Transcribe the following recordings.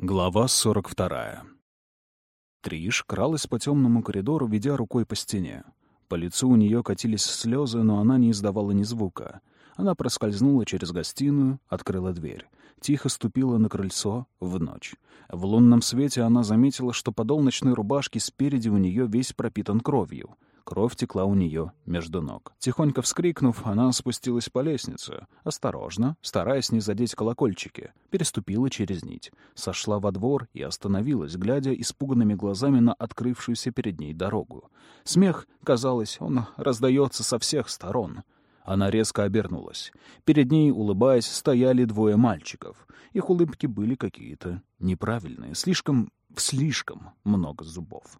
Глава 42. Триш кралась по темному коридору, ведя рукой по стене. По лицу у нее катились слезы, но она не издавала ни звука. Она проскользнула через гостиную, открыла дверь. Тихо ступила на крыльцо в ночь. В лунном свете она заметила, что подол ночной рубашки спереди у нее весь пропитан кровью — Кровь текла у нее между ног. Тихонько вскрикнув, она спустилась по лестнице. Осторожно, стараясь не задеть колокольчики, переступила через нить. Сошла во двор и остановилась, глядя испуганными глазами на открывшуюся перед ней дорогу. Смех, казалось, он раздается со всех сторон. Она резко обернулась. Перед ней, улыбаясь, стояли двое мальчиков. Их улыбки были какие-то неправильные, слишком, слишком много зубов.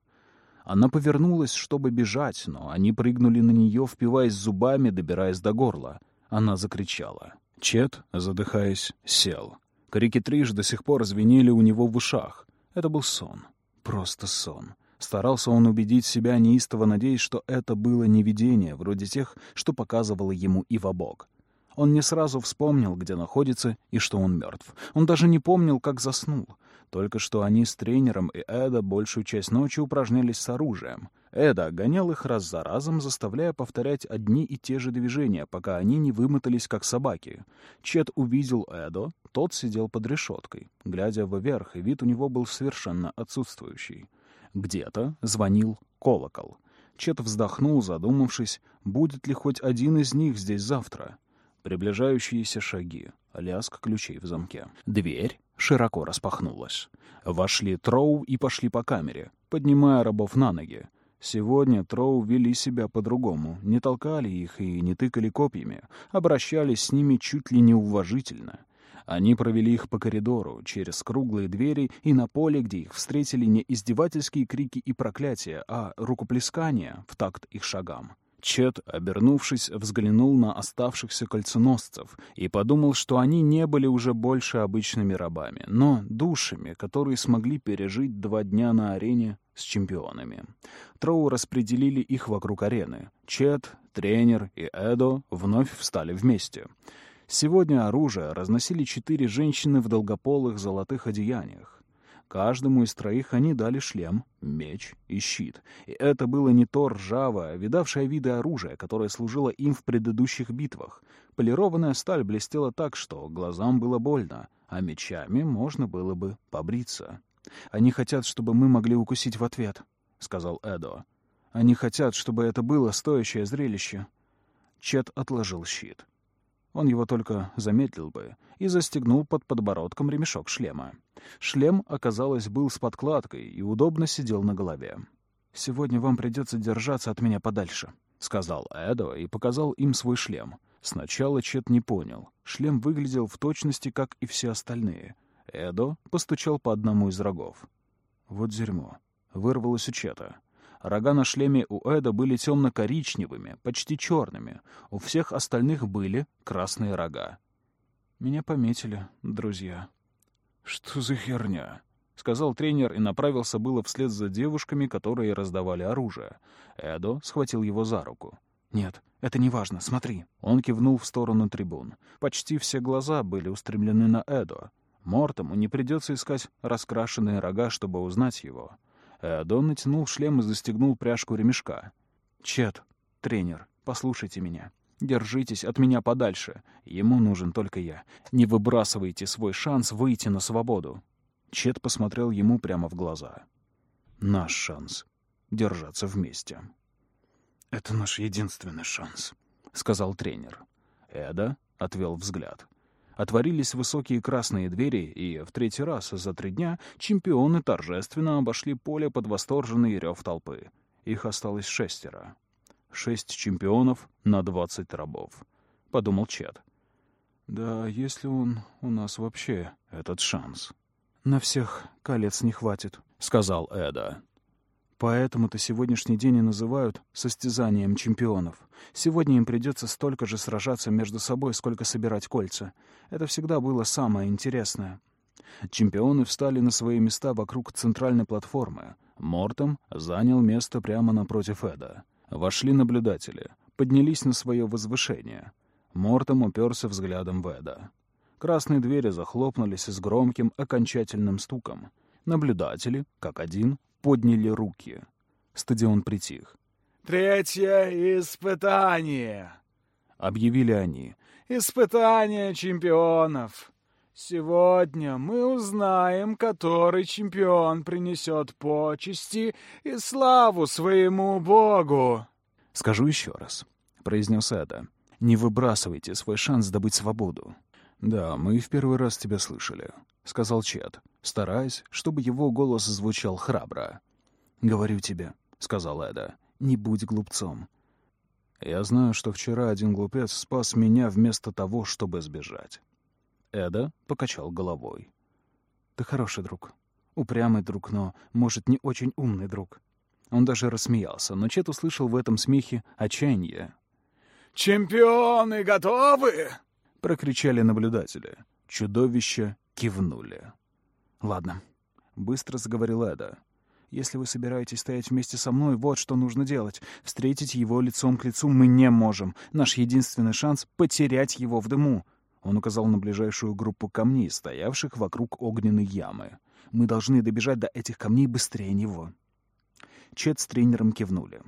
Она повернулась, чтобы бежать, но они прыгнули на нее, впиваясь зубами, добираясь до горла. Она закричала. Чет, задыхаясь, сел. Крики Триш до сих пор звенели у него в ушах. Это был сон. Просто сон. Старался он убедить себя, неистово надеясь, что это было не видение, вроде тех, что показывало ему Ивабог. Он не сразу вспомнил, где находится и что он мертв. Он даже не помнил, как заснул. Только что они с тренером и Эда большую часть ночи упражнялись с оружием. Эда гонял их раз за разом, заставляя повторять одни и те же движения, пока они не вымотались, как собаки. Чет увидел Эдо, тот сидел под решеткой, глядя вверх, и вид у него был совершенно отсутствующий. Где-то звонил колокол. Чет вздохнул, задумавшись, будет ли хоть один из них здесь завтра. Приближающиеся шаги, лязг ключей в замке. Дверь широко распахнулась. Вошли Троу и пошли по камере, поднимая рабов на ноги. Сегодня Троу вели себя по-другому, не толкали их и не тыкали копьями, обращались с ними чуть ли не уважительно. Они провели их по коридору, через круглые двери и на поле, где их встретили не издевательские крики и проклятия, а рукоплескания в такт их шагам. Чет, обернувшись, взглянул на оставшихся кольценосцев и подумал, что они не были уже больше обычными рабами, но душами, которые смогли пережить два дня на арене с чемпионами. Троу распределили их вокруг арены. Чет, тренер и Эдо вновь встали вместе. Сегодня оружие разносили четыре женщины в долгополых золотых одеяниях. Каждому из троих они дали шлем, меч и щит. И это было не то ржавое, видавшее виды оружие, которое служило им в предыдущих битвах. Полированная сталь блестела так, что глазам было больно, а мечами можно было бы побриться. «Они хотят, чтобы мы могли укусить в ответ», — сказал Эдо. «Они хотят, чтобы это было стоящее зрелище». Чет отложил щит. Он его только заметил бы и застегнул под подбородком ремешок шлема. Шлем, оказалось, был с подкладкой и удобно сидел на голове. «Сегодня вам придется держаться от меня подальше», — сказал Эдо и показал им свой шлем. Сначала Чет не понял. Шлем выглядел в точности, как и все остальные. Эдо постучал по одному из рогов. «Вот дерьмо», — вырвалось у Чета. Рога на шлеме у Эда были темно-коричневыми, почти черными. У всех остальных были красные рога. «Меня пометили, друзья». «Что за херня?» — сказал тренер и направился было вслед за девушками, которые раздавали оружие. Эдо схватил его за руку. «Нет, это не важно, смотри». Он кивнул в сторону трибун. Почти все глаза были устремлены на Эдо. Мортому не придется искать раскрашенные рога, чтобы узнать его. Эдон натянул шлем и застегнул пряжку ремешка. «Чет, тренер, послушайте меня. Держитесь от меня подальше. Ему нужен только я. Не выбрасывайте свой шанс выйти на свободу». Чет посмотрел ему прямо в глаза. «Наш шанс. Держаться вместе». «Это наш единственный шанс», — сказал тренер. Эда отвел взгляд. Отворились высокие красные двери, и в третий раз за три дня чемпионы торжественно обошли поле под восторженный рев толпы. Их осталось шестеро. Шесть чемпионов на двадцать рабов. Подумал Чет. Да, если он у нас вообще этот шанс. На всех колец не хватит, сказал Эда. Поэтому-то сегодняшний день и называют состязанием чемпионов. Сегодня им придется столько же сражаться между собой, сколько собирать кольца. Это всегда было самое интересное. Чемпионы встали на свои места вокруг центральной платформы. Мортом занял место прямо напротив Эда. Вошли наблюдатели, поднялись на свое возвышение. Мортом уперся взглядом в Эда. Красные двери захлопнулись с громким окончательным стуком. Наблюдатели, как один, подняли руки. Стадион притих. «Третье испытание!» — объявили они. «Испытание чемпионов! Сегодня мы узнаем, который чемпион принесет почести и славу своему богу!» «Скажу еще раз», — произнес Эда. «Не выбрасывайте свой шанс добыть свободу». «Да, мы в первый раз тебя слышали», — сказал Чет, стараясь, чтобы его голос звучал храбро. «Говорю тебе», — сказал Эда, — «не будь глупцом. Я знаю, что вчера один глупец спас меня вместо того, чтобы сбежать». Эда покачал головой. «Ты хороший друг. Упрямый друг, но, может, не очень умный друг». Он даже рассмеялся, но Чет услышал в этом смехе отчаяние. «Чемпионы готовы?» — прокричали наблюдатели. Чудовища кивнули. «Ладно», — быстро заговорил Эда. «Если вы собираетесь стоять вместе со мной, вот что нужно делать. Встретить его лицом к лицу мы не можем. Наш единственный шанс — потерять его в дыму». Он указал на ближайшую группу камней, стоявших вокруг огненной ямы. «Мы должны добежать до этих камней быстрее него». Чет с тренером кивнули.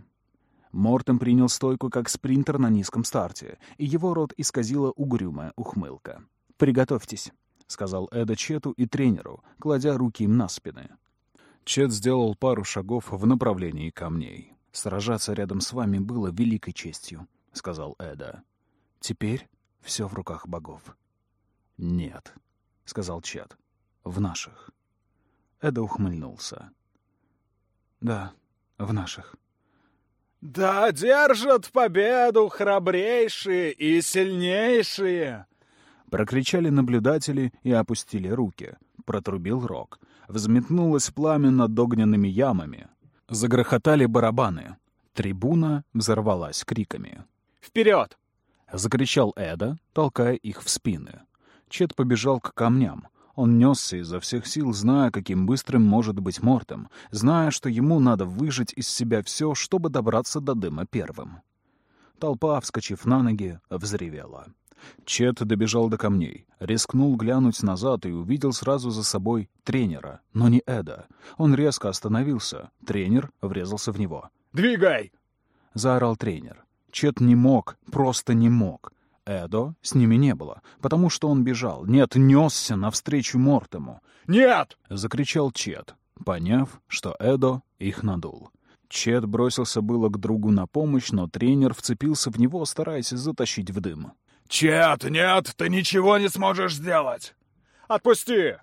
Мортем принял стойку как спринтер на низком старте, и его рот исказила угрюмая ухмылка. «Приготовьтесь», — сказал Эда Чету и тренеру, кладя руки им на спины. Чет сделал пару шагов в направлении камней. «Сражаться рядом с вами было великой честью», — сказал Эда. «Теперь все в руках богов». «Нет», — сказал Чет. «В наших». Эда ухмыльнулся. «Да, в наших». «Да держат победу храбрейшие и сильнейшие!» Прокричали наблюдатели и опустили руки. Протрубил рог. Взметнулось пламя над огненными ямами. Загрохотали барабаны. Трибуна взорвалась криками. «Вперед!» — закричал Эда, толкая их в спины. Чет побежал к камням. Он несся изо всех сил, зная, каким быстрым может быть Мортем, зная, что ему надо выжить из себя все, чтобы добраться до дыма первым. Толпа, вскочив на ноги, взревела. Чет добежал до камней, рискнул глянуть назад и увидел сразу за собой тренера, но не Эда. Он резко остановился. Тренер врезался в него. «Двигай!» — заорал тренер. Чет не мог, просто не мог. Эдо с ними не было, потому что он бежал. Нет, несся навстречу Мортему. «Нет!» — закричал Чет, поняв, что Эдо их надул. Чет бросился было к другу на помощь, но тренер вцепился в него, стараясь затащить в дым. «Чет, нет, ты ничего не сможешь сделать! Отпусти!»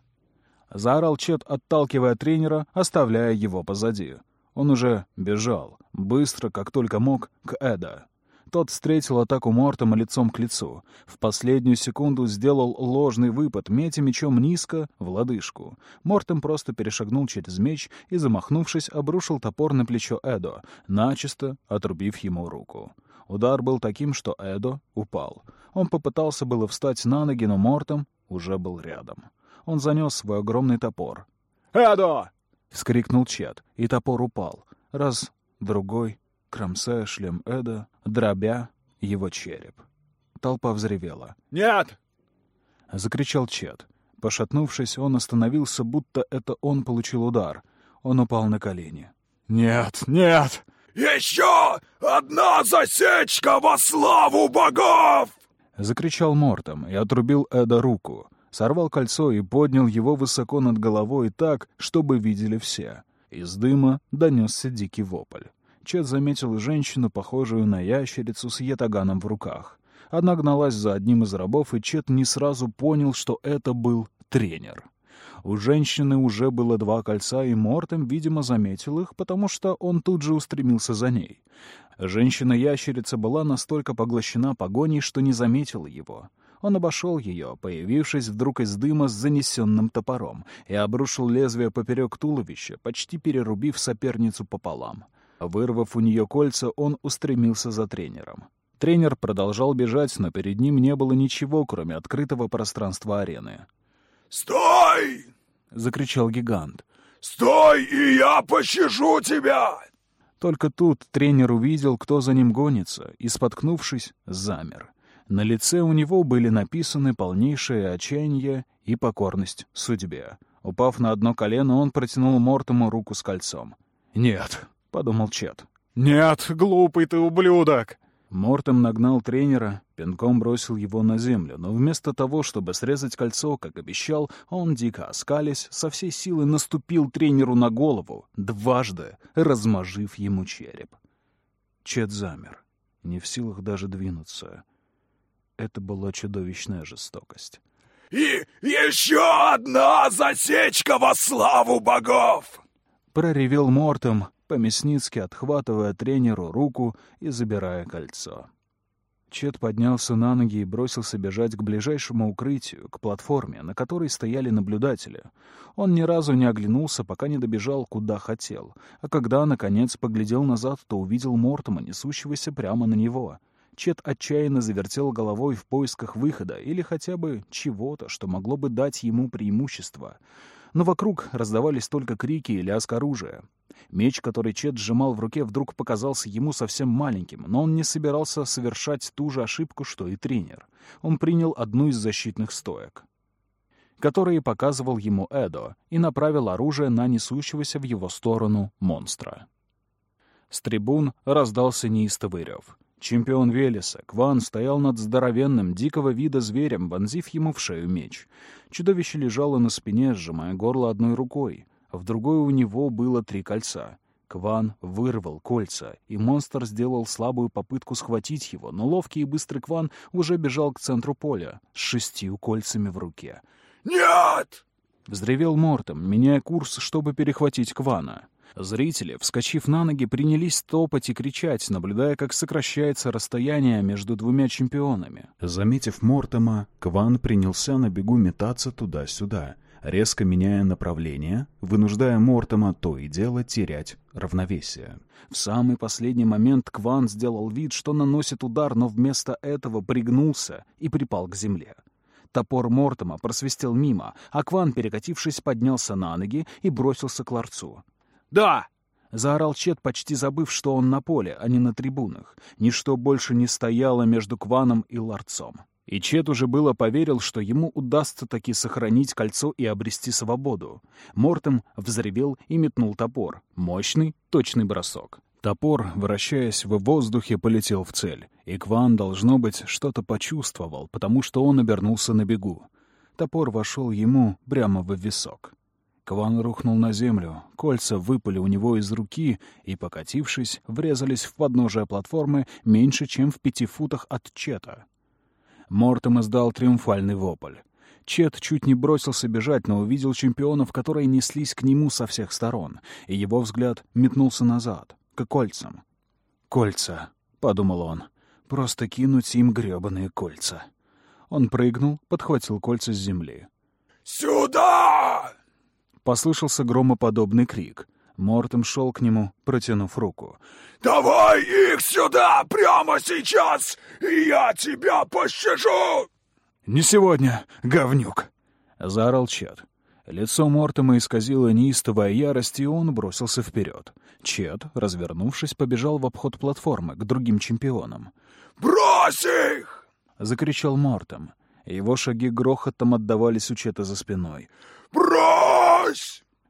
Заорал Чет, отталкивая тренера, оставляя его позади. Он уже бежал, быстро, как только мог, к Эда. Тот встретил атаку Мортома лицом к лицу. В последнюю секунду сделал ложный выпад, метя мечом низко, в лодыжку. Мортом просто перешагнул через меч и, замахнувшись, обрушил топор на плечо Эдо, начисто отрубив ему руку. Удар был таким, что Эдо упал. Он попытался было встать на ноги, но Мортом уже был рядом. Он занес свой огромный топор. «Эдо!» — вскрикнул Чет, и топор упал. Раз, другой, кромсая шлем Эда, дробя его череп. Толпа взревела. «Нет!» — закричал Чет. Пошатнувшись, он остановился, будто это он получил удар. Он упал на колени. «Нет, нет!» «Еще одна засечка во славу богов!» — закричал Мортом и отрубил Эда руку. Сорвал кольцо и поднял его высоко над головой так, чтобы видели все. Из дыма донесся дикий вопль. Чет заметил женщину, похожую на ящерицу с ятаганом в руках. Она гналась за одним из рабов, и Чет не сразу понял, что это был тренер. У женщины уже было два кольца, и Мортем, видимо, заметил их, потому что он тут же устремился за ней. Женщина-ящерица была настолько поглощена погоней, что не заметила его. Он обошел ее, появившись вдруг из дыма с занесенным топором, и обрушил лезвие поперек туловища, почти перерубив соперницу пополам. Вырвав у нее кольца, он устремился за тренером. Тренер продолжал бежать, но перед ним не было ничего, кроме открытого пространства арены. «Стой!» — закричал гигант. «Стой, и я пощажу тебя!» Только тут тренер увидел, кто за ним гонится, и, споткнувшись, замер. На лице у него были написаны полнейшее отчаяние и покорность судьбе. Упав на одно колено, он протянул Мортому руку с кольцом. «Нет», — подумал Чет. «Нет, глупый ты ублюдок!» Мортом нагнал тренера, пинком бросил его на землю, но вместо того, чтобы срезать кольцо, как обещал, он, дико оскались, со всей силы наступил тренеру на голову, дважды размажив ему череп. Чет замер, не в силах даже двинуться. Это была чудовищная жестокость. «И еще одна засечка во славу богов!» Проревел Мортом, по-мясницки отхватывая тренеру руку и забирая кольцо. Чет поднялся на ноги и бросился бежать к ближайшему укрытию, к платформе, на которой стояли наблюдатели. Он ни разу не оглянулся, пока не добежал, куда хотел. А когда, наконец, поглядел назад, то увидел Мортома, несущегося прямо на него. Чет отчаянно завертел головой в поисках выхода или хотя бы чего-то, что могло бы дать ему преимущество. Но вокруг раздавались только крики и лязг оружия. Меч, который Чет сжимал в руке, вдруг показался ему совсем маленьким, но он не собирался совершать ту же ошибку, что и тренер. Он принял одну из защитных стоек, которые показывал ему Эдо, и направил оружие на несущегося в его сторону монстра. С трибун раздался неистовый рев. Чемпион Велеса, Кван, стоял над здоровенным, дикого вида зверем, вонзив ему в шею меч. Чудовище лежало на спине, сжимая горло одной рукой. В другой у него было три кольца. Кван вырвал кольца, и монстр сделал слабую попытку схватить его, но ловкий и быстрый Кван уже бежал к центру поля с шестью кольцами в руке. «Нет!» — взревел Мортом, меняя курс, чтобы перехватить Квана. Зрители, вскочив на ноги, принялись топать и кричать, наблюдая, как сокращается расстояние между двумя чемпионами. Заметив Мортома, Кван принялся на бегу метаться туда-сюда — резко меняя направление, вынуждая Мортома то и дело терять равновесие. В самый последний момент Кван сделал вид, что наносит удар, но вместо этого пригнулся и припал к земле. Топор Мортома просвистел мимо, а Кван, перекатившись, поднялся на ноги и бросился к ларцу. «Да!» — заорал Чет, почти забыв, что он на поле, а не на трибунах. Ничто больше не стояло между Кваном и ларцом. И Чет уже было поверил, что ему удастся таки сохранить кольцо и обрести свободу. Мортем взревел и метнул топор. Мощный, точный бросок. Топор, вращаясь в воздухе, полетел в цель. И Кван, должно быть, что-то почувствовал, потому что он обернулся на бегу. Топор вошел ему прямо в висок. Кван рухнул на землю, кольца выпали у него из руки и, покатившись, врезались в подножие платформы меньше, чем в пяти футах от Чета. Мортом издал триумфальный вопль. Чет чуть не бросился бежать, но увидел чемпионов, которые неслись к нему со всех сторон, и его взгляд метнулся назад, к кольцам. «Кольца», — подумал он, — «просто кинуть им грёбаные кольца». Он прыгнул, подхватил кольца с земли. «Сюда!» Послышался громоподобный крик. Мортом шел к нему, протянув руку. «Давай их сюда прямо сейчас, и я тебя пощажу!» «Не сегодня, говнюк!» — заорал Чет. Лицо Мортома исказило неистовая ярость, и он бросился вперед. Чет, развернувшись, побежал в обход платформы к другим чемпионам. «Брось их!» — закричал Мортом. Его шаги грохотом отдавались у Чета за спиной. «Брось!»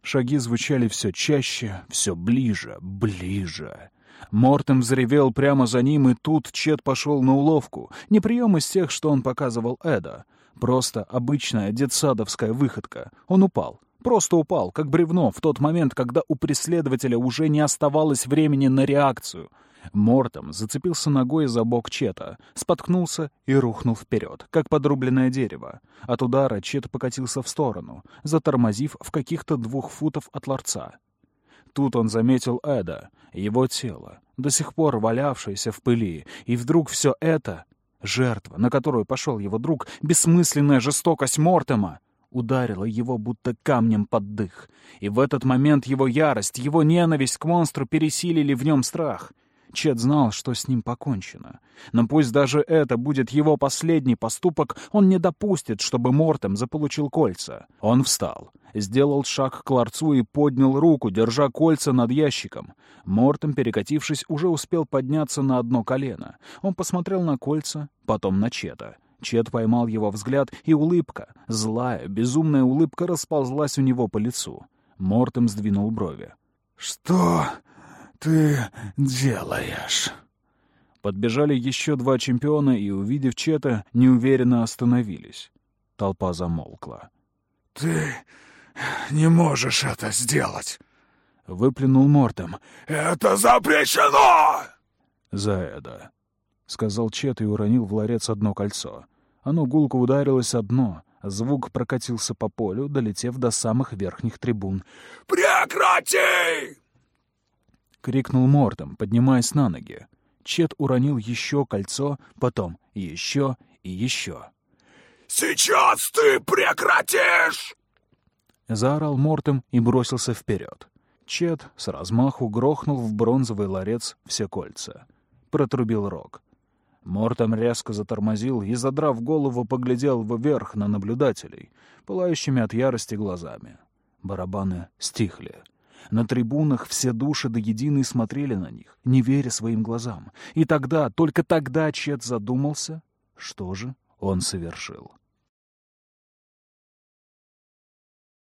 Шаги звучали все чаще, все ближе, ближе. Мортем взревел прямо за ним, и тут Чет пошел на уловку. Не прием из тех, что он показывал Эда. Просто обычная детсадовская выходка. Он упал. Просто упал, как бревно, в тот момент, когда у преследователя уже не оставалось времени на реакцию — Мортом зацепился ногой за бок Чета, споткнулся и рухнул вперед, как подрубленное дерево. От удара Чет покатился в сторону, затормозив в каких-то двух футов от ларца. Тут он заметил Эда, его тело, до сих пор валявшееся в пыли, и вдруг все это — жертва, на которую пошел его друг, бессмысленная жестокость Мортема — ударила его будто камнем под дых. И в этот момент его ярость, его ненависть к монстру пересилили в нем страх — Чет знал, что с ним покончено. Но пусть даже это будет его последний поступок, он не допустит, чтобы Мортем заполучил кольца. Он встал, сделал шаг к ларцу и поднял руку, держа кольца над ящиком. Мортем, перекатившись, уже успел подняться на одно колено. Он посмотрел на кольца, потом на Чета. Чет поймал его взгляд, и улыбка, злая, безумная улыбка расползлась у него по лицу. Мортем сдвинул брови. «Что ты делаешь?» Подбежали еще два чемпиона и, увидев Чета, неуверенно остановились. Толпа замолкла. «Ты не можешь это сделать!» — выплюнул Мортом. «Это запрещено!» «За это!» — сказал Чет и уронил в ларец одно кольцо. Оно гулко ударилось о дно. Звук прокатился по полю, долетев до самых верхних трибун. «Прекрати!» — крикнул Мортом, поднимаясь на ноги. Чет уронил еще кольцо, потом еще и еще. «Сейчас ты прекратишь!» Заорал Мортом и бросился вперед. Чет с размаху грохнул в бронзовый ларец все кольца. Протрубил рог. Мортом резко затормозил и, задрав голову, поглядел вверх на наблюдателей, пылающими от ярости глазами. Барабаны стихли. На трибунах все души до единой смотрели на них, не веря своим глазам. И тогда, только тогда Чет задумался, что же он совершил.